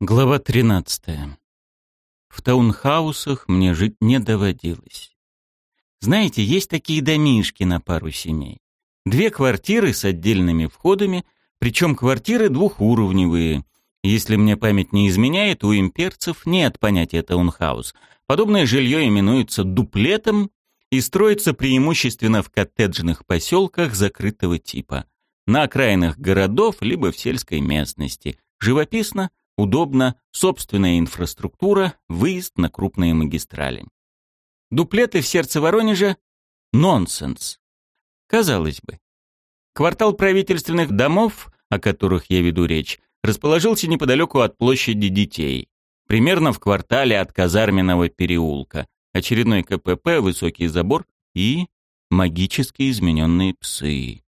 Глава 13. В таунхаусах мне жить не доводилось. Знаете, есть такие домишки на пару семей. Две квартиры с отдельными входами, причем квартиры двухуровневые. Если мне память не изменяет, у имперцев нет понятия таунхаус. Подобное жилье именуется дуплетом и строится преимущественно в коттеджных поселках закрытого типа. На окраинах городов, либо в сельской местности. Живописно, Удобно, собственная инфраструктура, выезд на крупные магистрали. Дуплеты в сердце Воронежа — нонсенс. Казалось бы. Квартал правительственных домов, о которых я веду речь, расположился неподалеку от площади детей, примерно в квартале от казарменного переулка, очередной КПП, высокий забор и магически измененные псы.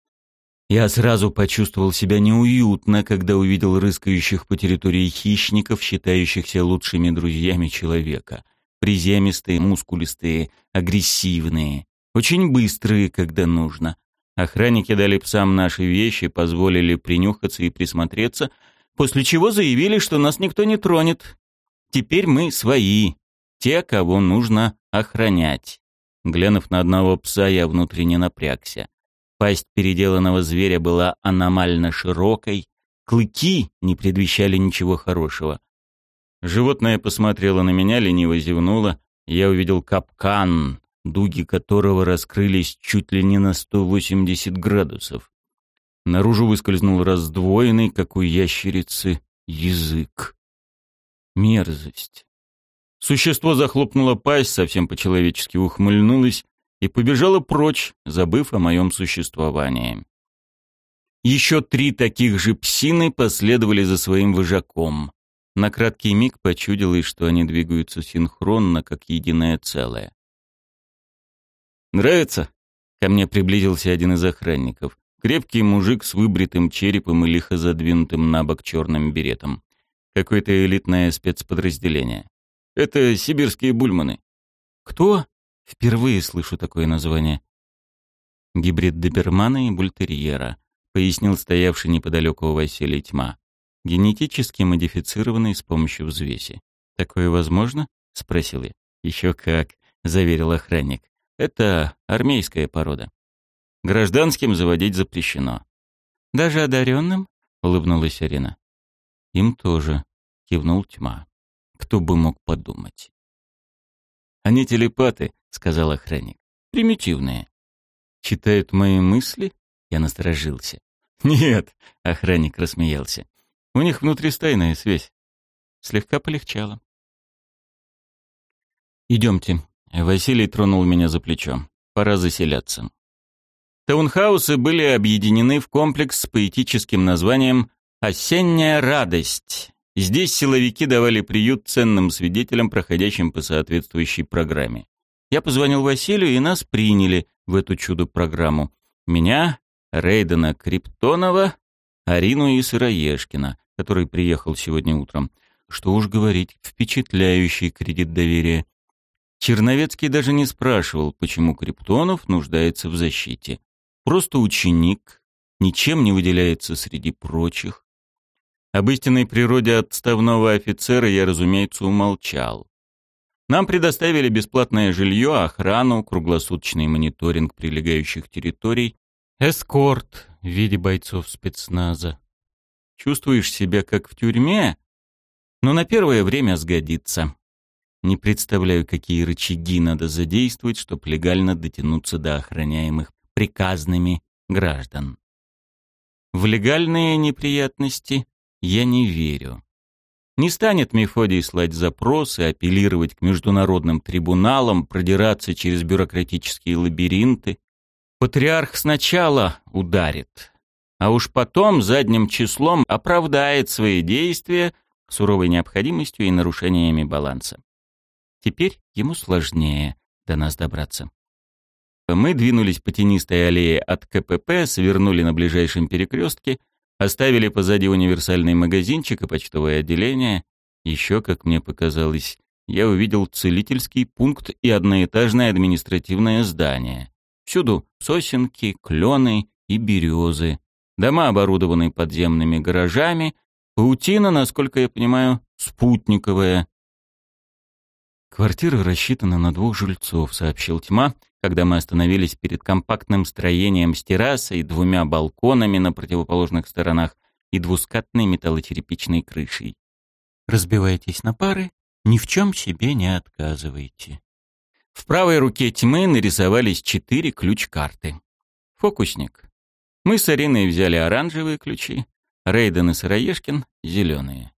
Я сразу почувствовал себя неуютно, когда увидел рыскающих по территории хищников, считающихся лучшими друзьями человека. Приземистые, мускулистые, агрессивные, очень быстрые, когда нужно. Охранники дали псам наши вещи, позволили принюхаться и присмотреться, после чего заявили, что нас никто не тронет. Теперь мы свои, те, кого нужно охранять. Глянув на одного пса, я внутренне напрягся. Пасть переделанного зверя была аномально широкой, клыки не предвещали ничего хорошего. Животное посмотрело на меня, лениво зевнуло. Я увидел капкан, дуги которого раскрылись чуть ли не на 180 градусов. Наружу выскользнул раздвоенный, как у ящерицы, язык. Мерзость. Существо захлопнуло пасть, совсем по-человечески ухмыльнулось и побежала прочь, забыв о моем существовании. Еще три таких же псины последовали за своим вожаком. На краткий миг почудилось, что они двигаются синхронно, как единое целое. «Нравится?» — ко мне приблизился один из охранников. Крепкий мужик с выбритым черепом и лихо задвинутым на бок черным беретом. Какое-то элитное спецподразделение. Это сибирские бульманы. «Кто?» Впервые слышу такое название. Гибрид добермана и бультерьера, пояснил стоявший неподалеку Василий Тьма. Генетически модифицированный с помощью взвеси. Такое возможно? спросил я. Еще как, заверил охранник. Это армейская порода. Гражданским заводить запрещено. Даже одаренным? улыбнулась Арина. Им тоже, кивнул Тьма. Кто бы мог подумать. Они телепаты, — сказал охранник. «Примитивные». «Читают мои мысли?» Я насторожился. «Нет», — охранник рассмеялся. «У них внутристайная связь». Слегка полегчало. «Идемте». Василий тронул меня за плечо. «Пора заселяться». Таунхаусы были объединены в комплекс с поэтическим названием «Осенняя радость». Здесь силовики давали приют ценным свидетелям, проходящим по соответствующей программе. Я позвонил Василию, и нас приняли в эту чудо-программу. Меня, Рейдена Криптонова, Арину и Сыроежкина, который приехал сегодня утром. Что уж говорить, впечатляющий кредит доверия. Черновецкий даже не спрашивал, почему Криптонов нуждается в защите. Просто ученик, ничем не выделяется среди прочих. Об истинной природе отставного офицера я, разумеется, умолчал. Нам предоставили бесплатное жилье, охрану, круглосуточный мониторинг прилегающих территорий, эскорт в виде бойцов спецназа. Чувствуешь себя как в тюрьме, но на первое время сгодится. Не представляю, какие рычаги надо задействовать, чтобы легально дотянуться до охраняемых приказными граждан. В легальные неприятности я не верю. Не станет Мефодий слать запросы, апеллировать к международным трибуналам, продираться через бюрократические лабиринты. Патриарх сначала ударит, а уж потом задним числом оправдает свои действия суровой необходимостью и нарушениями баланса. Теперь ему сложнее до нас добраться. Мы двинулись по тенистой аллее от КПП, свернули на ближайшем перекрестке Оставили позади универсальный магазинчик и почтовое отделение. Еще, как мне показалось, я увидел целительский пункт и одноэтажное административное здание. Всюду сосенки, клены и березы. Дома оборудованы подземными гаражами. Паутина, насколько я понимаю, спутниковая. Квартира рассчитана на двух жильцов, сообщил Тьма, когда мы остановились перед компактным строением с террасой, двумя балконами на противоположных сторонах и двускатной металлочерепичной крышей. Разбивайтесь на пары, ни в чем себе не отказывайте. В правой руке тьмы нарисовались четыре ключ-карты. Фокусник. Мы с Ариной взяли оранжевые ключи, Рейден и Сыроежкин — зеленые.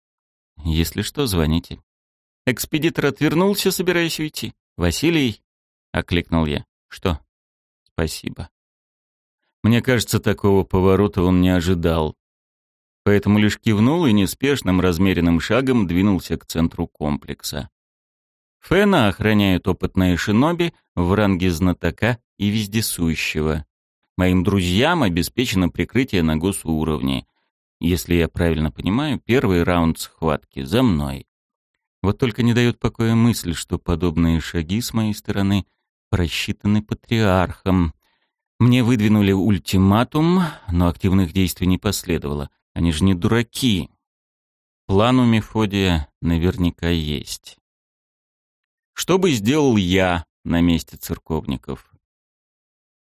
Если что, звоните. Экспедитор отвернулся, собираясь уйти. «Василий?» — окликнул я. «Что?» «Спасибо». Мне кажется, такого поворота он не ожидал. Поэтому лишь кивнул и неспешным размеренным шагом двинулся к центру комплекса. Фэна охраняет опытные шиноби в ранге знатока и вездесущего. Моим друзьям обеспечено прикрытие на госуровне. Если я правильно понимаю, первый раунд схватки за мной. Вот только не дает покоя мысль, что подобные шаги с моей стороны просчитаны патриархом. Мне выдвинули ультиматум, но активных действий не последовало. Они же не дураки. План у Мефодия наверняка есть. Что бы сделал я на месте церковников?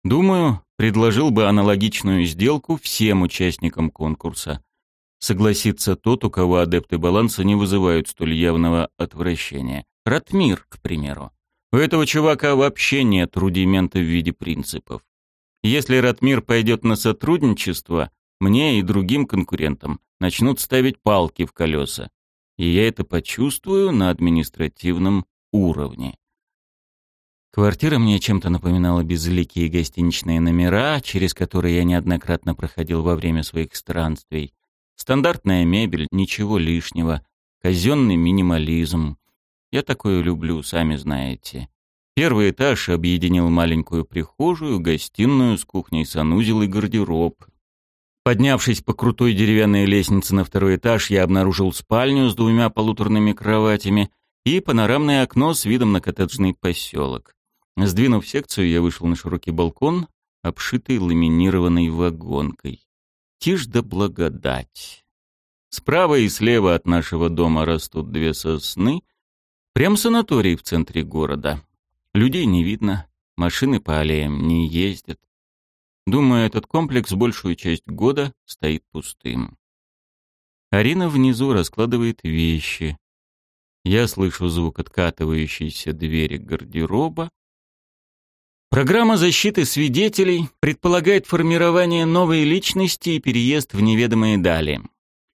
Думаю, предложил бы аналогичную сделку всем участникам конкурса. Согласится тот, у кого адепты баланса не вызывают столь явного отвращения. Ратмир, к примеру. У этого чувака вообще нет рудимента в виде принципов. Если Ратмир пойдет на сотрудничество, мне и другим конкурентам начнут ставить палки в колеса. И я это почувствую на административном уровне. Квартира мне чем-то напоминала безликие гостиничные номера, через которые я неоднократно проходил во время своих странствий. Стандартная мебель, ничего лишнего, казенный минимализм. Я такое люблю, сами знаете. Первый этаж объединил маленькую прихожую, гостиную с кухней-санузел и гардероб. Поднявшись по крутой деревянной лестнице на второй этаж, я обнаружил спальню с двумя полуторными кроватями и панорамное окно с видом на коттеджный поселок. Сдвинув секцию, я вышел на широкий балкон, обшитый ламинированной вагонкой. Тишь да благодать. Справа и слева от нашего дома растут две сосны. Прям санаторий в центре города. Людей не видно, машины по аллеям не ездят. Думаю, этот комплекс большую часть года стоит пустым. Арина внизу раскладывает вещи. Я слышу звук откатывающейся двери гардероба, Программа защиты свидетелей предполагает формирование новой личности и переезд в неведомые дали.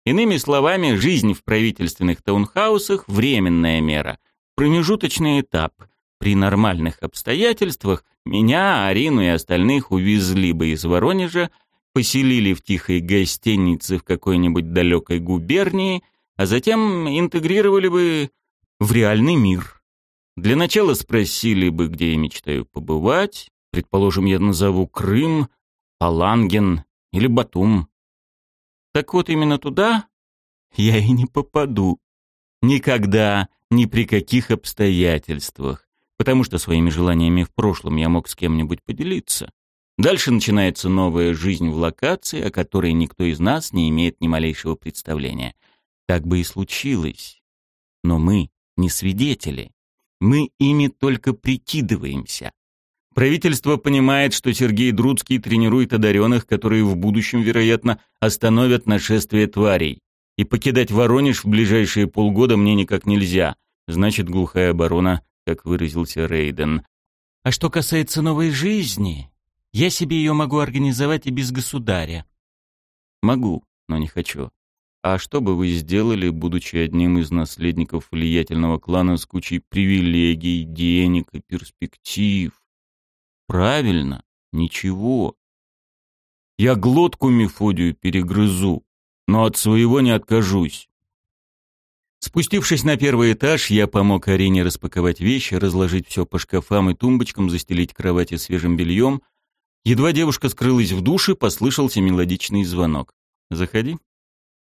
Иными словами, жизнь в правительственных таунхаусах – временная мера, промежуточный этап. При нормальных обстоятельствах меня, Арину и остальных увезли бы из Воронежа, поселили в тихой гостинице в какой-нибудь далекой губернии, а затем интегрировали бы в реальный мир – для начала спросили бы, где я мечтаю побывать. Предположим, я назову Крым, Паланген или Батум. Так вот, именно туда я и не попаду. Никогда, ни при каких обстоятельствах. Потому что своими желаниями в прошлом я мог с кем-нибудь поделиться. Дальше начинается новая жизнь в локации, о которой никто из нас не имеет ни малейшего представления. Так бы и случилось. Но мы не свидетели. Мы ими только прикидываемся. Правительство понимает, что Сергей Друцкий тренирует одаренных, которые в будущем, вероятно, остановят нашествие тварей. И покидать Воронеж в ближайшие полгода мне никак нельзя. Значит, глухая оборона, как выразился Рейден. А что касается новой жизни, я себе ее могу организовать и без государя. Могу, но не хочу. А что бы вы сделали, будучи одним из наследников влиятельного клана с кучей привилегий, денег и перспектив? Правильно, ничего. Я глотку Мефодию перегрызу, но от своего не откажусь. Спустившись на первый этаж, я помог Арине распаковать вещи, разложить все по шкафам и тумбочкам, застелить кровати свежим бельем. Едва девушка скрылась в душе, послышался мелодичный звонок. «Заходи»,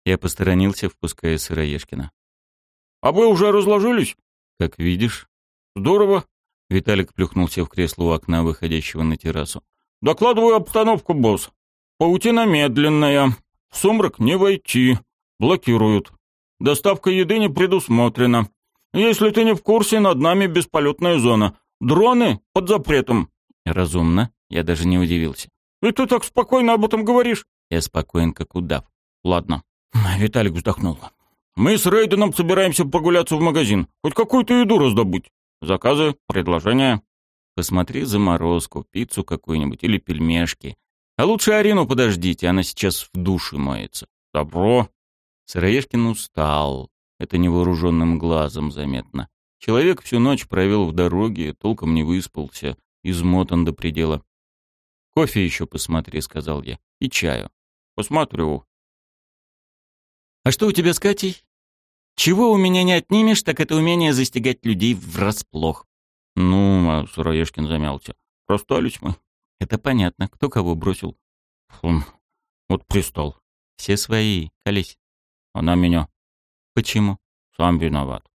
я посторонился, впуская Сыроежкина. «А вы уже разложились?» «Как видишь». «Здорово». Виталик плюхнулся в кресло у окна, выходящего на террасу. «Докладываю обстановку, босс. Паутина медленная. В сумрак не войти. Блокируют. доставка еды не предусмотрена. Если ты не в курсе, над нами бесполетная зона. Дроны под запретом». «Разумно». Я даже не удивился. «И ты так спокойно об этом говоришь?» Я спокоен, как удав. «Ладно». Виталик вздохнул. «Мы с Рейденом собираемся прогуляться в магазин. Хоть какую-то еду раздобыть. Заказы, предложения». «Посмотри заморозку, пиццу какую-нибудь или пельмешки. А лучше Арину подождите, она сейчас в душе моется». «Добро». Сыроежкин устал. Это невооруженным глазом заметно. Человек всю ночь провел в дороге, толком не выспался, измотан до предела. «Кофе еще посмотри», — сказал я, — «и чаю». «Посмотрю». «А что у тебя с Катей?» «Чего у меня не отнимешь, так это умение застигать людей врасплох». «Ну, а Сыроежкин замялся. Расстались мы». «Это понятно. Кто кого бросил?» «Хм, вот пристал». «Все свои. Колись». «Она меня». «Почему?» «Сам виноват».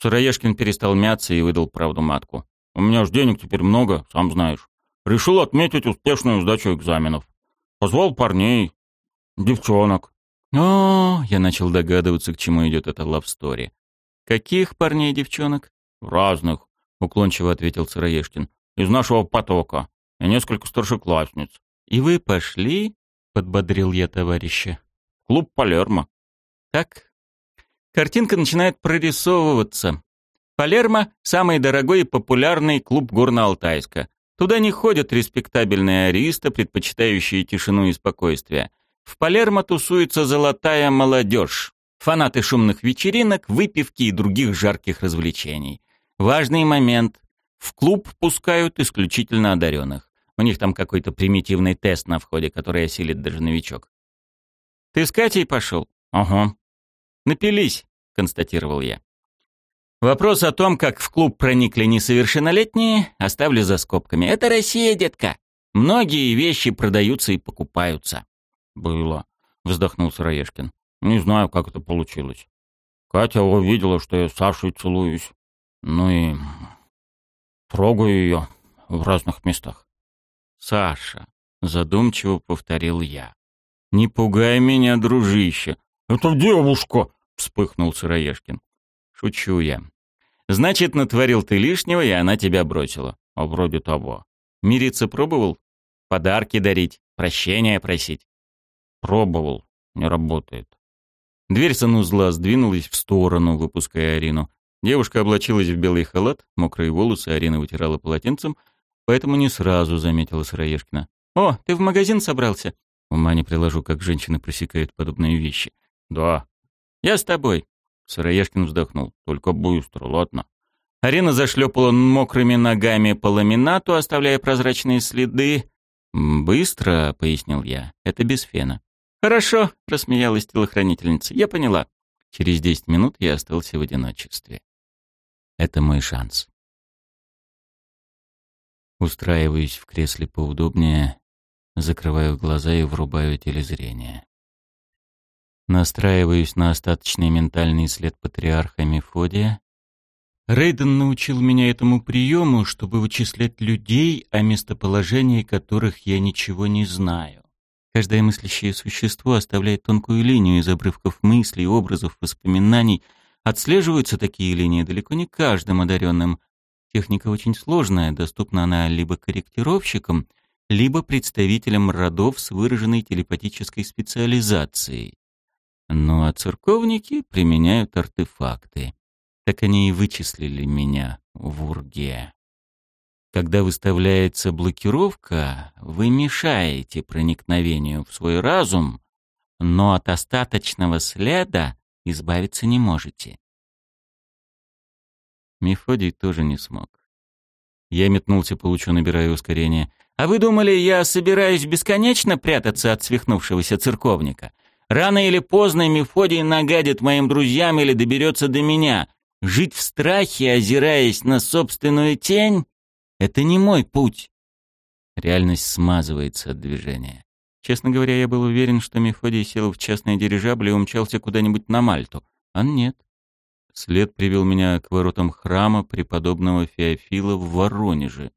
Сыроежкин перестал мяться и выдал правду матку. «У меня ж денег теперь много, сам знаешь. Решил отметить успешную сдачу экзаменов. Позвал парней, девчонок. О, я начал догадываться, к чему идет эта лавстори. Каких парней и девчонок? Разных, уклончиво ответил Сыроежкин. Из нашего потока. И несколько старшеклассниц. И вы пошли? Подбодрил я товарища. Клуб Палермо. Так. Картинка начинает прорисовываться. Палермо – самый дорогой и популярный клуб Горно-Алтайска. Туда не ходят респектабельные аристы, предпочитающие тишину и спокойствие. В Палермо тусуется золотая молодежь, фанаты шумных вечеринок, выпивки и других жарких развлечений. Важный момент. В клуб пускают исключительно одаренных. У них там какой-то примитивный тест на входе, который осилит даже новичок. «Ты с Катей пошел?» «Ага». «Напились», — констатировал я. Вопрос о том, как в клуб проникли несовершеннолетние, оставлю за скобками. Это Россия, детка. Многие вещи продаются и покупаются. Было, вздохнул Сыроежкин. Не знаю, как это получилось. Катя увидела, что я с Сашей целуюсь. Ну и трогаю ее в разных местах. Саша, задумчиво повторил я. Не пугай меня, дружище. Это девушка, вспыхнул Сыроежкин. Шучу я. Значит, натворил ты лишнего, и она тебя бросила. А вроде того. Мириться пробовал? Подарки дарить? Прощения просить? Пробовал. Не работает. Дверь санузла сдвинулась в сторону, выпуская Арину. Девушка облачилась в белый халат, мокрые волосы Арина вытирала полотенцем, поэтому не сразу заметила Сыроежкина. «О, ты в магазин собрался?» Ума не приложу, как женщины пресекают подобные вещи. «Да». «Я с тобой». Сыроежкин вздохнул. «Только быстро, ладно?» Арина зашлепала мокрыми ногами по ламинату, оставляя прозрачные следы. «Быстро», — пояснил я, — «это без фена». «Хорошо», — рассмеялась телохранительница, — «я поняла». Через десять минут я остался в одиночестве. Это мой шанс. Устраиваюсь в кресле поудобнее, закрываю глаза и врубаю телезрение. Настраиваюсь на остаточный ментальный след патриарха Мефодия. Рейден научил меня этому приему, чтобы вычислять людей, о местоположении которых я ничего не знаю. Каждое мыслящее существо оставляет тонкую линию из обрывков мыслей, образов, воспоминаний. Отслеживаются такие линии далеко не каждым одаренным. Техника очень сложная, доступна она либо корректировщикам, либо представителям родов с выраженной телепатической специализацией. Ну а церковники применяют артефакты. Так они и вычислили меня в Урге. Когда выставляется блокировка, вы мешаете проникновению в свой разум, но от остаточного следа избавиться не можете. Мефодий тоже не смог. Я метнулся по лучу, набирая ускорение. «А вы думали, я собираюсь бесконечно прятаться от свихнувшегося церковника? Рано или поздно Мефодий нагадит моим друзьям или доберется до меня. Жить в страхе, озираясь на собственную тень, это не мой путь. Реальность смазывается от движения. Честно говоря, я был уверен, что Мефодий сел в частный дирижабль и умчался куда-нибудь на Мальту. А нет. След привел меня к воротам храма преподобного Феофила в Воронеже.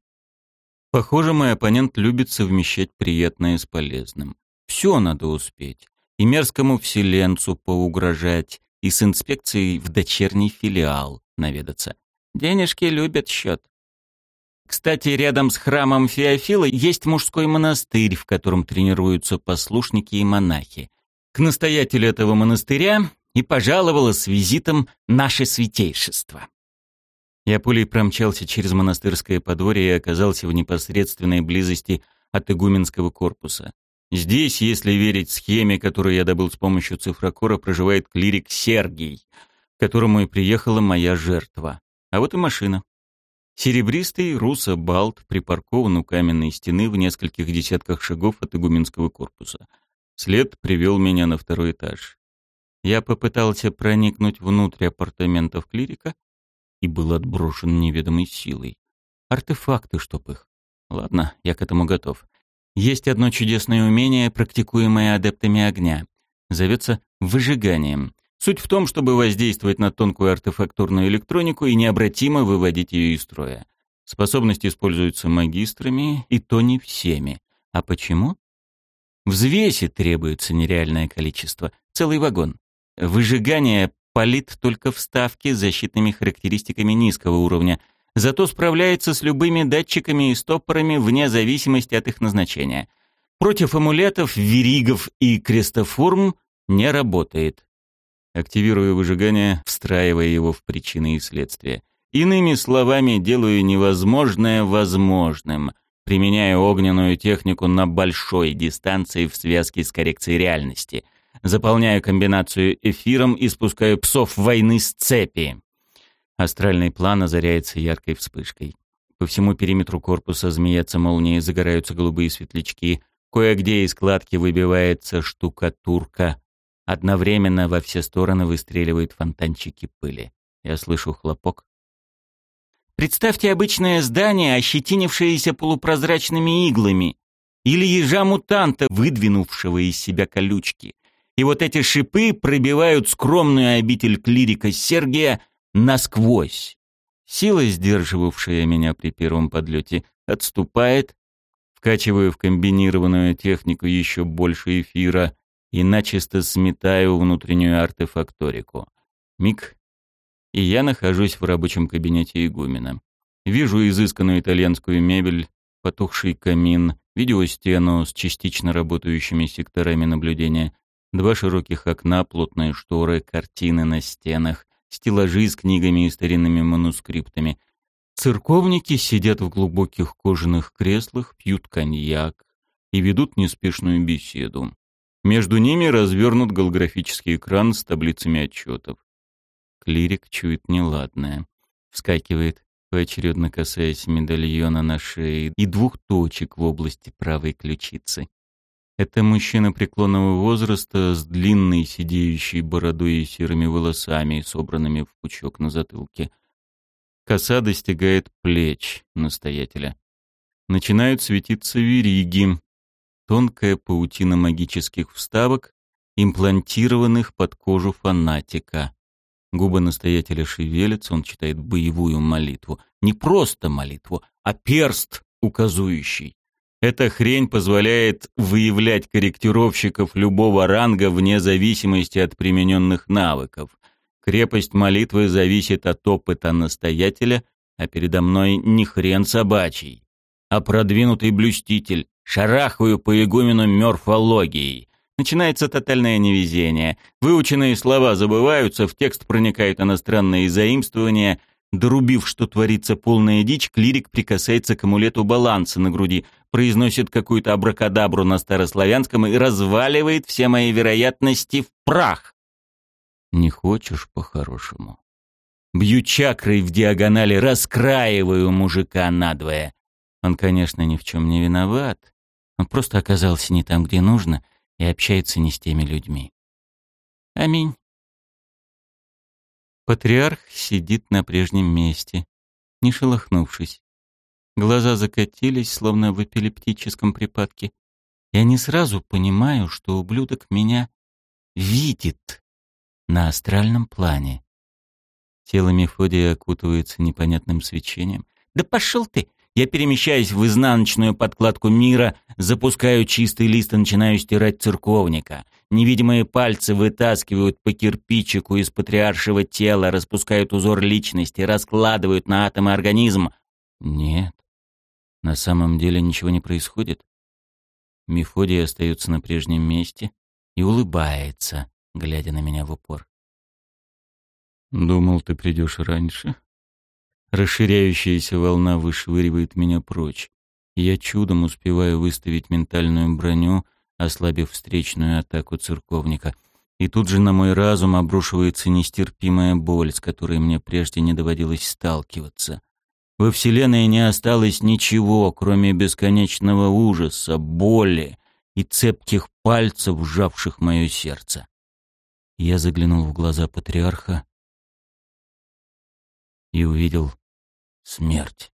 Похоже, мой оппонент любит совмещать приятное с полезным. Все надо успеть. И мерзкому вселенцу поугрожать, и с инспекцией в дочерний филиал наведаться. Денежки любят счет. Кстати, рядом с храмом Феофила есть мужской монастырь, в котором тренируются послушники и монахи. К настоятелю этого монастыря и пожаловала с визитом наше святейшество. Я пулей промчался через монастырское подворье и оказался в непосредственной близости от игуменского корпуса. Здесь, если верить схеме, которую я добыл с помощью цифрокора, проживает клирик Сергий, к которому и приехала моя жертва. А вот и машина. Серебристый руссо-балт припаркован у каменной стены в нескольких десятках шагов от игуменского корпуса. След привел меня на второй этаж. Я попытался проникнуть внутрь апартаментов клирика, и был отброшен неведомой силой. Артефакты, чтоб их. Ладно, я к этому готов. Есть одно чудесное умение, практикуемое адептами огня. Зовется выжиганием. Суть в том, чтобы воздействовать на тонкую артефактурную электронику и необратимо выводить ее из строя. Способность используется магистрами, и то не всеми. А почему? Взвеси требуется нереальное количество. Целый вагон. Выжигание палит только вставки с защитными характеристиками низкого уровня, зато справляется с любыми датчиками и стопорами вне зависимости от их назначения. Против амулетов, веригов и крестоформ не работает. Активирую выжигание, встраивая его в причины и следствия. Иными словами, делаю невозможное возможным, применяя огненную технику на большой дистанции в связке с коррекцией реальности — Заполняю комбинацию эфиром и спускаю псов войны с цепи. Астральный план озаряется яркой вспышкой. По всему периметру корпуса змеятся молнии, загораются голубые светлячки. Кое-где из складки выбивается штукатурка. Одновременно во все стороны выстреливают фонтанчики пыли. Я слышу хлопок. Представьте обычное здание, ощетинившееся полупрозрачными иглами, или ежа-мутанта, выдвинувшего из себя колючки и вот эти шипы пробивают скромную обитель клирика Сергия насквозь. Сила, сдерживавшая меня при первом подлете, отступает, вкачиваю в комбинированную технику еще больше эфира и начисто сметаю внутреннюю артефакторику. Миг, и я нахожусь в рабочем кабинете игумена. Вижу изысканную итальянскую мебель, потухший камин, видеостену с частично работающими секторами наблюдения, Два широких окна, плотные шторы, картины на стенах, стеллажи с книгами и старинными манускриптами. Церковники сидят в глубоких кожаных креслах, пьют коньяк и ведут неспешную беседу. Между ними развернут голографический экран с таблицами отчетов. Клирик чует неладное. Вскакивает, поочередно касаясь медальона на шее и двух точек в области правой ключицы. Это мужчина преклонного возраста с длинной сидеющей бородой и серыми волосами, собранными в пучок на затылке. Коса достигает плеч настоятеля. Начинают светиться вериги, тонкая паутина магических вставок, имплантированных под кожу фанатика. Губы настоятеля шевелятся, он читает боевую молитву. Не просто молитву, а перст указующий. Эта хрень позволяет выявлять корректировщиков любого ранга вне зависимости от примененных навыков. Крепость молитвы зависит от опыта настоятеля, а передо мной не хрен собачий, а продвинутый блюститель. Шарахаю по игумену морфологией. Начинается тотальное невезение. Выученные слова забываются, в текст проникают иностранные заимствования — Дорубив, что творится полная дичь, клирик прикасается к амулету баланса на груди, произносит какую-то абракадабру на старославянском и разваливает все мои вероятности в прах. Не хочешь по-хорошему? Бью чакрой в диагонали, раскраиваю мужика надвое. Он, конечно, ни в чем не виноват. Он просто оказался не там, где нужно, и общается не с теми людьми. Аминь. Патриарх сидит на прежнем месте, не шелохнувшись. Глаза закатились, словно в эпилептическом припадке. Я не сразу понимаю, что ублюдок меня видит на астральном плане. Тело Мефодия окутывается непонятным свечением. «Да пошел ты!» Я перемещаюсь в изнаночную подкладку мира, запускаю чистый лист и начинаю стирать церковника. Невидимые пальцы вытаскивают по кирпичику из патриаршего тела, распускают узор личности, раскладывают на атомы организм. Нет, на самом деле ничего не происходит. Мефодий остается на прежнем месте и улыбается, глядя на меня в упор. «Думал, ты придешь раньше?» Расширяющаяся волна вышвыривает меня прочь. Я чудом успеваю выставить ментальную броню, ослабив встречную атаку церковника. И тут же на мой разум обрушивается нестерпимая боль, с которой мне прежде не доводилось сталкиваться. Во Вселенной не осталось ничего, кроме бесконечного ужаса, боли и цепких пальцев, сжавших мое сердце. Я заглянул в глаза патриарха и увидел смерть.